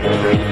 Gracias.